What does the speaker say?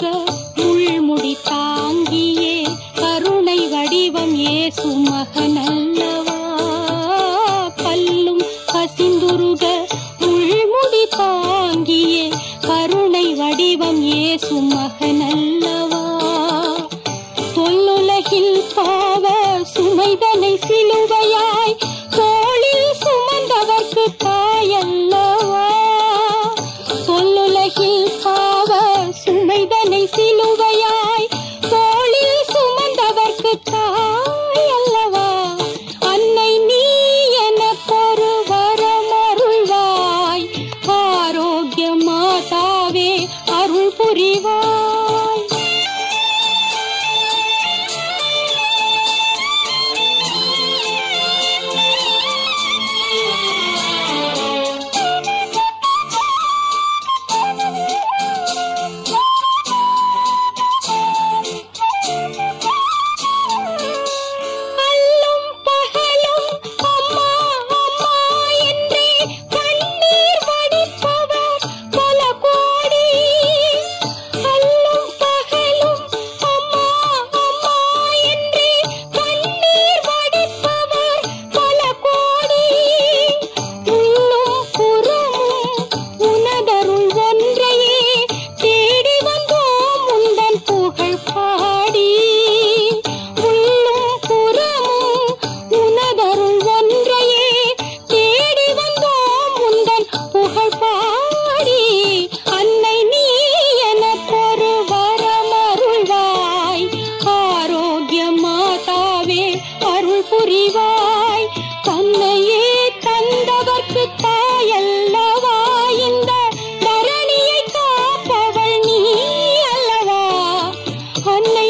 முருக முள்முடி தாங்கியே கருணை வடிவம் ஏசு மகனல்லவா? பல்லும் பசிந்துருக முள்முடி தாங்கியே கருணை வடிவம் ஏசு மகனல்லவா? தொல்லுலகில் பாவ சுமைதனை சிலுவையாய் உன்னை